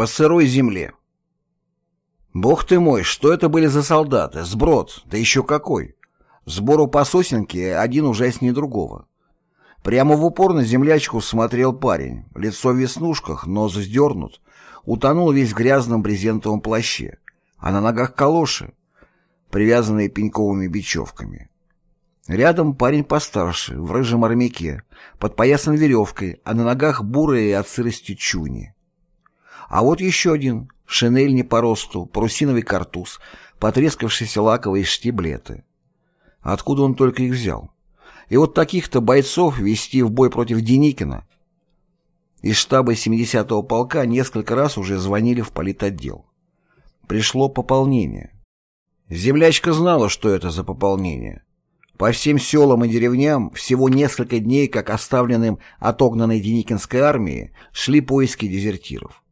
По сырой земле. Бог ты мой, что это были за солдаты? Сброд, да еще какой! Сбору по сосенке один ужаснее другого. Прямо в упор на землячку смотрел парень, лицо в веснушках, нос сдернут, утонул весь в грязном брезентовом плаще, а на ногах калоши, привязанные пеньковыми бечевками. Рядом парень постарше, в рыжем армяке, подпоясан веревкой, а на ногах бурые от сырости чуни. А вот еще один, шинель не по росту, парусиновый картуз, потрескавшиеся лаковые штиблеты. Откуда он только их взял? И вот таких-то бойцов вести в бой против Деникина. Из штаба 70-го полка несколько раз уже звонили в политотдел. Пришло пополнение. Землячка знала, что это за пополнение. По всем селам и деревням всего несколько дней, как оставленным отогнанной Деникинской армии, шли поиски дезертиров.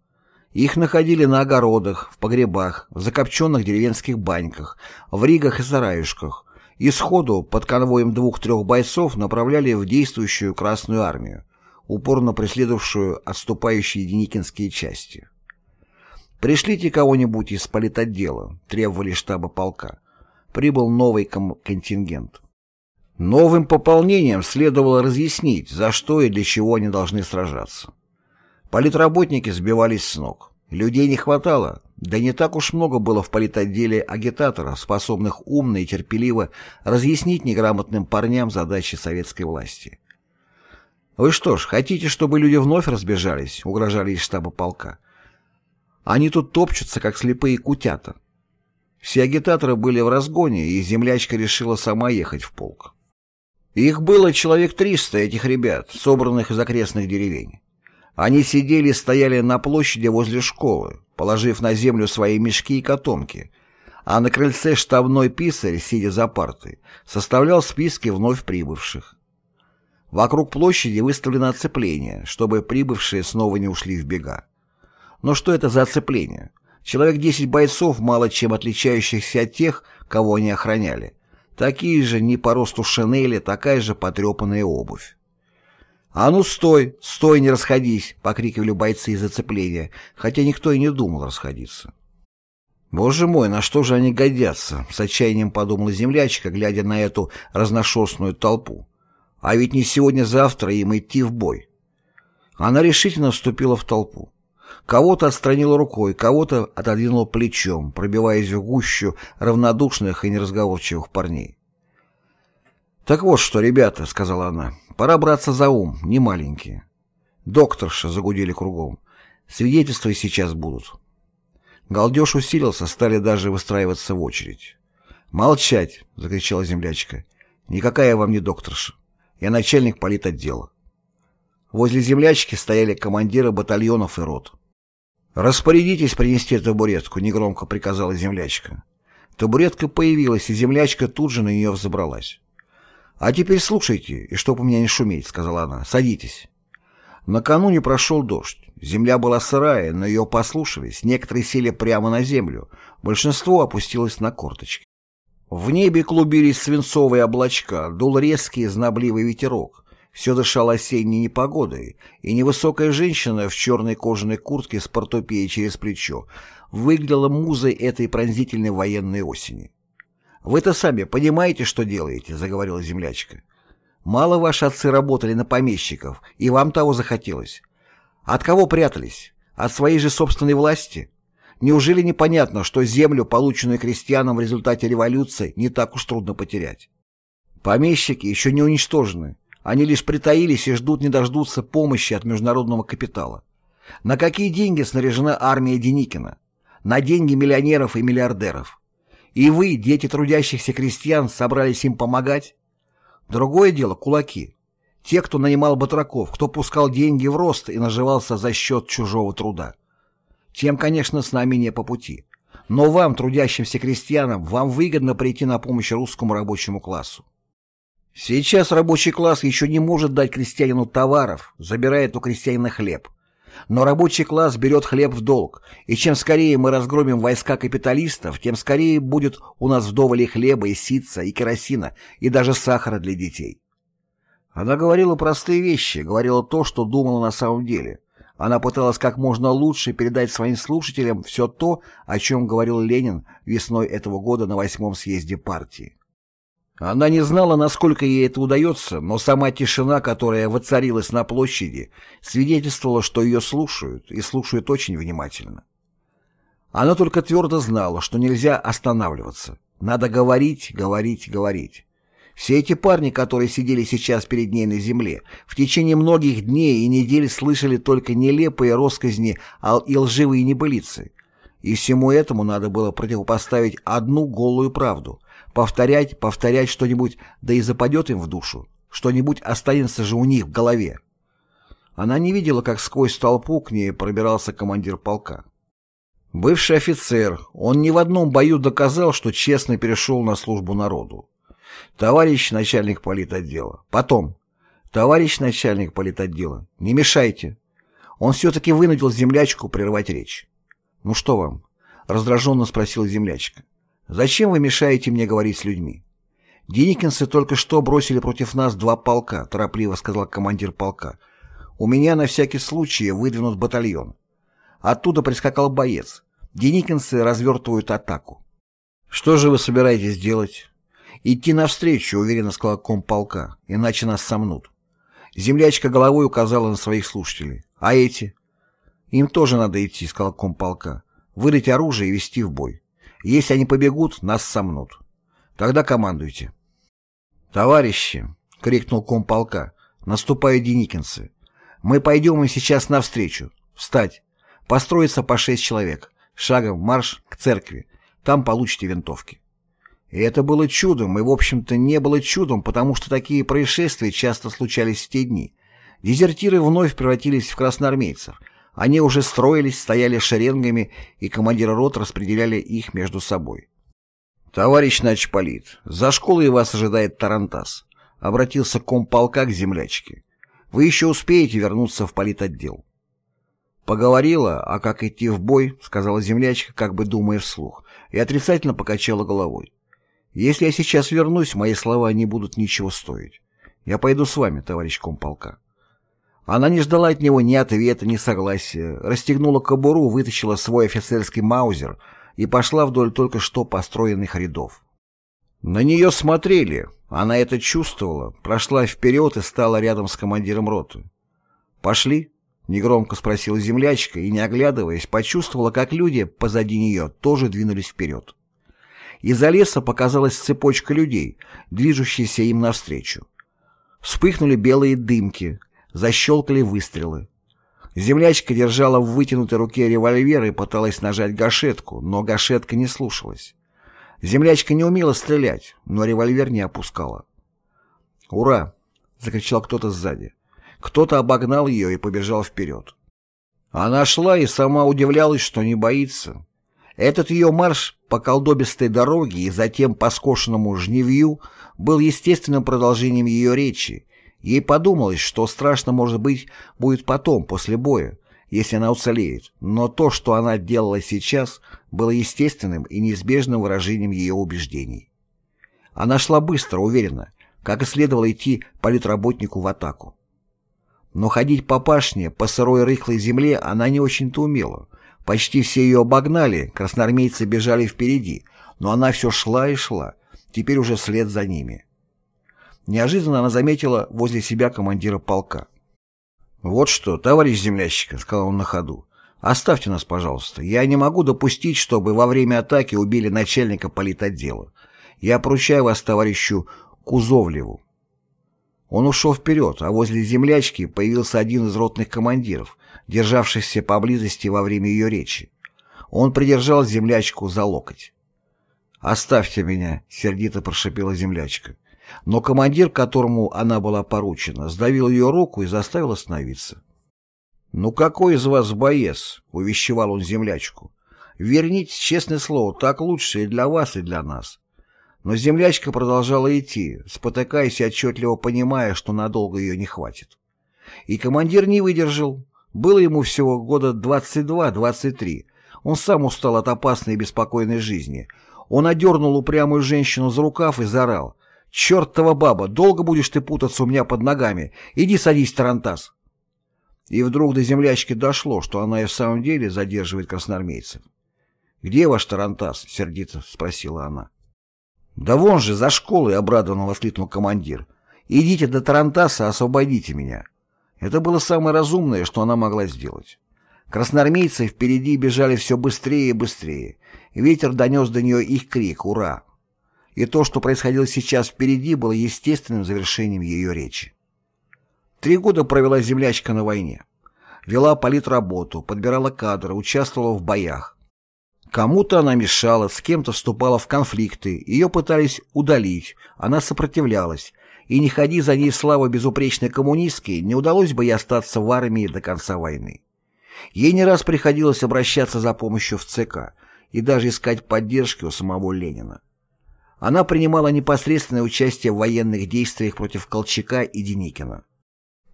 Их находили на огородах, в погребах, в закопченных деревенских баньках, в ригах и сараюшках, и сходу под конвоем двух-трех бойцов направляли в действующую Красную армию, упорно преследовавшую отступающие деникинские части. «Пришлите кого-нибудь из политотдела», — требовали штаба полка. Прибыл новый контингент. Новым пополнением следовало разъяснить, за что и для чего они должны сражаться. Политработники сбивались с ног. Людей не хватало, да не так уж много было в политотделе агитаторов, способных умно и терпеливо разъяснить неграмотным парням задачи советской власти. «Вы что ж, хотите, чтобы люди вновь разбежались?» — угрожали из штаба полка. «Они тут топчутся, как слепые кутята». Все агитаторы были в разгоне, и землячка решила сама ехать в полк. Их было человек триста, этих ребят, собранных из окрестных деревень. Они сидели и стояли на площади возле школы, положив на землю свои мешки и котомки, а на крыльце штабной писарь, сидя за партой, составлял списки вновь прибывших. Вокруг площади выставлено оцепление, чтобы прибывшие снова не ушли в бега. Но что это за оцепление? Человек 10 бойцов, мало чем отличающихся от тех, кого они охраняли. Такие же не по росту шинели, такая же потрепанная обувь. «А ну стой! Стой, не расходись!» — покрикивали бойцы из зацепления, хотя никто и не думал расходиться. «Боже мой, на что же они годятся?» — с отчаянием подумала землячка, глядя на эту разношерстную толпу. «А ведь не сегодня-завтра им идти в бой». Она решительно вступила в толпу. Кого-то отстранила рукой, кого-то отодвинула плечом, пробиваясь в гущу равнодушных и неразговорчивых парней. «Так вот что, ребята», — сказала она, — «пора браться за ум, не маленькие». «Докторша», — загудели кругом, — «свидетельства сейчас будут». Галдеж усилился, стали даже выстраиваться в очередь. «Молчать!» — закричала землячка. «Никакая вам не докторша. Я начальник политотдела». Возле землячки стояли командиры батальонов и рот. «Распорядитесь принести табуретку», — негромко приказала землячка. Табуретка появилась, и землячка тут же на нее взобралась. «А теперь слушайте, и чтоб у меня не шуметь», — сказала она, — «садитесь». Накануне прошел дождь. Земля была сырая, но ее послушались. Некоторые сели прямо на землю. Большинство опустилось на корточки. В небе клубились свинцовые облачка, дул резкий знобливый ветерок. Все дышало осенней непогодой, и невысокая женщина в черной кожаной куртке с портупеей через плечо выглядела музой этой пронзительной военной осени. «Вы-то сами понимаете, что делаете», — заговорила землячка. «Мало ваши отцы работали на помещиков, и вам того захотелось. От кого прятались? От своей же собственной власти? Неужели непонятно, что землю, полученную крестьянам в результате революции, не так уж трудно потерять? Помещики еще не уничтожены. Они лишь притаились и ждут не дождутся помощи от международного капитала. На какие деньги снаряжена армия Деникина? На деньги миллионеров и миллиардеров. И вы, дети трудящихся крестьян, собрались им помогать? Другое дело — кулаки. Те, кто нанимал батраков, кто пускал деньги в рост и наживался за счет чужого труда. Тем, конечно, с нами не по пути. Но вам, трудящимся крестьянам, вам выгодно прийти на помощь русскому рабочему классу. Сейчас рабочий класс еще не может дать крестьянину товаров, забирает у крестьянина хлеб. Но рабочий класс берет хлеб в долг, и чем скорее мы разгромим войска капиталистов, тем скорее будет у нас вдоволь и хлеба, и ситца, и керосина, и даже сахара для детей. Она говорила простые вещи, говорила то, что думала на самом деле. Она пыталась как можно лучше передать своим слушателям все то, о чем говорил Ленин весной этого года на восьмом съезде партии. Она не знала, насколько ей это удается, но сама тишина, которая воцарилась на площади, свидетельствовала, что ее слушают, и слушают очень внимательно. Она только твердо знала, что нельзя останавливаться. Надо говорить, говорить, говорить. Все эти парни, которые сидели сейчас перед ней на земле, в течение многих дней и недель слышали только нелепые росказни и лживые небылицы. И всему этому надо было противопоставить одну голую правду. Повторять, повторять что-нибудь, да и западет им в душу. Что-нибудь останется же у них в голове. Она не видела, как сквозь толпу к ней пробирался командир полка. Бывший офицер, он ни в одном бою доказал, что честно перешел на службу народу. Товарищ начальник политотдела. Потом. Товарищ начальник политотдела. Не мешайте. Он все-таки вынудил землячку прервать речь. «Ну что вам?» — раздраженно спросила землячка. «Зачем вы мешаете мне говорить с людьми?» «Деникинцы только что бросили против нас два полка», — торопливо сказал командир полка. «У меня на всякий случай выдвинут батальон». Оттуда прискакал боец. Деникинцы развертывают атаку. «Что же вы собираетесь делать?» «Идти навстречу», — уверенно сказал комполка, — «иначе нас сомнут». Землячка головой указала на своих слушателей. «А эти?» «Им тоже надо идти», — сказал комполка. «Выдать оружие и вести в бой. Если они побегут, нас сомнут. Тогда командуйте». «Товарищи!» — крикнул комполка. «Наступают деникинцы. Мы пойдем им сейчас навстречу. Встать! Построиться по шесть человек. Шагом марш к церкви. Там получите винтовки». И это было чудом, и, в общем-то, не было чудом, потому что такие происшествия часто случались в те дни. Дезертиры вновь превратились в красноармейцев. Они уже строились, стояли шеренгами, и командиры рот распределяли их между собой. «Товарищ начполит, за школой вас ожидает Тарантас», — обратился комполка к землячке. «Вы еще успеете вернуться в политотдел». «Поговорила, а как идти в бой», — сказала землячка, как бы думая вслух, и отрицательно покачала головой. Если я сейчас вернусь, мои слова не будут ничего стоить. Я пойду с вами, товарищ комполка. Она не ждала от него ни ответа, ни согласия, расстегнула кобуру, вытащила свой офицерский маузер и пошла вдоль только что построенных рядов. На нее смотрели, она это чувствовала, прошла вперед и стала рядом с командиром роты. «Пошли?» — негромко спросила землячка и, не оглядываясь, почувствовала, как люди позади нее тоже двинулись вперед. Из-за леса показалась цепочка людей, движущаяся им навстречу. Вспыхнули белые дымки, защелкали выстрелы. Землячка держала в вытянутой руке револьвер и пыталась нажать гашетку, но гашетка не слушалась. Землячка не умела стрелять, но револьвер не опускала. «Ура!» — закричал кто-то сзади. Кто-то обогнал ее и побежал вперед. Она шла и сама удивлялась, что не боится. Этот ее марш по колдобистой дороге и затем по скошенному жневью был естественным продолжением ее речи. Ей подумалось, что страшно, может быть, будет потом, после боя, если она уцелеет, но то, что она делала сейчас, было естественным и неизбежным выражением ее убеждений. Она шла быстро, уверенно, как и следовало идти политработнику в атаку. Но ходить по пашне, по сырой рыхлой земле она не очень-то умела, Почти все ее обогнали, красноармейцы бежали впереди, но она все шла и шла, теперь уже вслед за ними. Неожиданно она заметила возле себя командира полка. «Вот что, товарищ землящик», — сказал он на ходу, — «оставьте нас, пожалуйста. Я не могу допустить, чтобы во время атаки убили начальника политотдела. Я поручаю вас товарищу Кузовлеву». Он ушел вперед, а возле землячки появился один из ротных командиров, державшихся поблизости во время ее речи. Он придержал землячку за локоть. «Оставьте меня», — сердито прошипела землячка. Но командир, которому она была поручена, сдавил ее руку и заставил остановиться. «Ну какой из вас боец?» — увещевал он землячку. «Вернитесь, честное слово, так лучше и для вас, и для нас». Но землячка продолжала идти, спотыкаясь и отчетливо понимая, что надолго ее не хватит. И командир не выдержал. Было ему всего года 22-23. Он сам устал от опасной и беспокойной жизни. Он одернул упрямую женщину за рукав и заорал. «Чертова баба, долго будешь ты путаться у меня под ногами? Иди садись, Тарантас!» И вдруг до землячки дошло, что она и в самом деле задерживает красноармейцев. «Где ваш Тарантас?» — сердито спросила она. «Да вон же, за школой!» — обрадованно воскликнул командир. «Идите до Тарантаса, освободите меня!» Это было самое разумное, что она могла сделать. Красноармейцы впереди бежали все быстрее и быстрее. Ветер донес до нее их крик «Ура!». И то, что происходило сейчас впереди, было естественным завершением ее речи. Три года провела землячка на войне. Вела политработу, подбирала кадры, участвовала в боях. Кому-то она мешала, с кем-то вступала в конфликты, ее пытались удалить, она сопротивлялась, и не ходи за ней слава безупречной коммунистки, не удалось бы ей остаться в армии до конца войны. Ей не раз приходилось обращаться за помощью в ЦК и даже искать поддержки у самого Ленина. Она принимала непосредственное участие в военных действиях против Колчака и Деникина.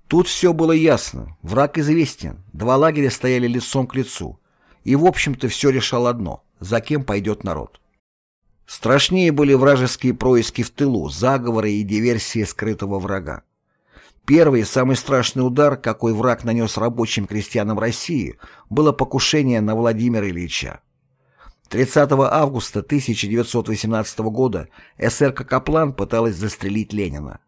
Тут все было ясно, враг известен, два лагеря стояли лицом к лицу, и в общем-то все решало одно – за кем пойдет народ. Страшнее были вражеские происки в тылу, заговоры и диверсии скрытого врага. Первый самый страшный удар, какой враг нанес рабочим крестьянам России, было покушение на Владимира Ильича. 30 августа 1918 года СРК «Каплан» пыталась застрелить Ленина.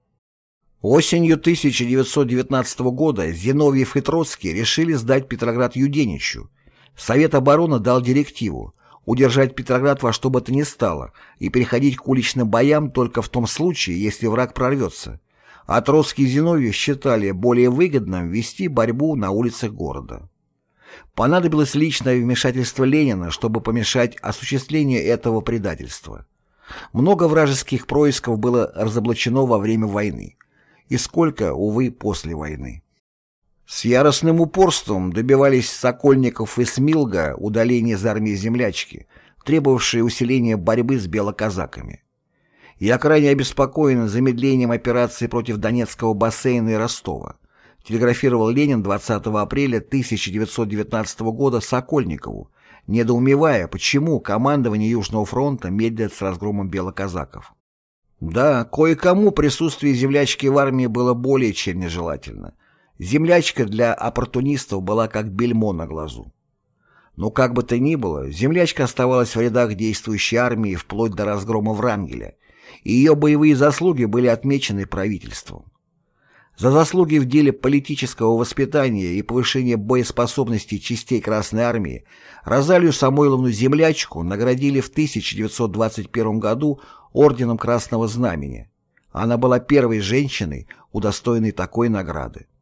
Осенью 1919 года Зиновьев и Троцкий решили сдать Петроград Юденичу. Совет обороны дал директиву удержать Петроград во что бы то ни стало и переходить к уличным боям только в том случае, если враг прорвется. А Троцкий и Зиновьев считали более выгодным вести борьбу на улицах города. Понадобилось личное вмешательство Ленина, чтобы помешать осуществлению этого предательства. Много вражеских происков было разоблачено во время войны и сколько, увы, после войны. С яростным упорством добивались Сокольников и Смилга удаления из армии землячки, требовавшие усиления борьбы с белоказаками. Я крайне обеспокоен замедлением операции против Донецкого бассейна и Ростова, телеграфировал Ленин 20 апреля 1919 года Сокольникову, недоумевая, почему командование Южного фронта медлит с разгромом белоказаков. Да, кое-кому присутствие землячки в армии было более чем нежелательно. Землячка для оппортунистов была как бельмо на глазу. Но как бы то ни было, землячка оставалась в рядах действующей армии вплоть до разгрома Врангеля, и ее боевые заслуги были отмечены правительством. За заслуги в деле политического воспитания и повышения боеспособности частей Красной Армии Розалию Самойловну Землячку наградили в 1921 году Орденом Красного Знамени. Она была первой женщиной, удостоенной такой награды.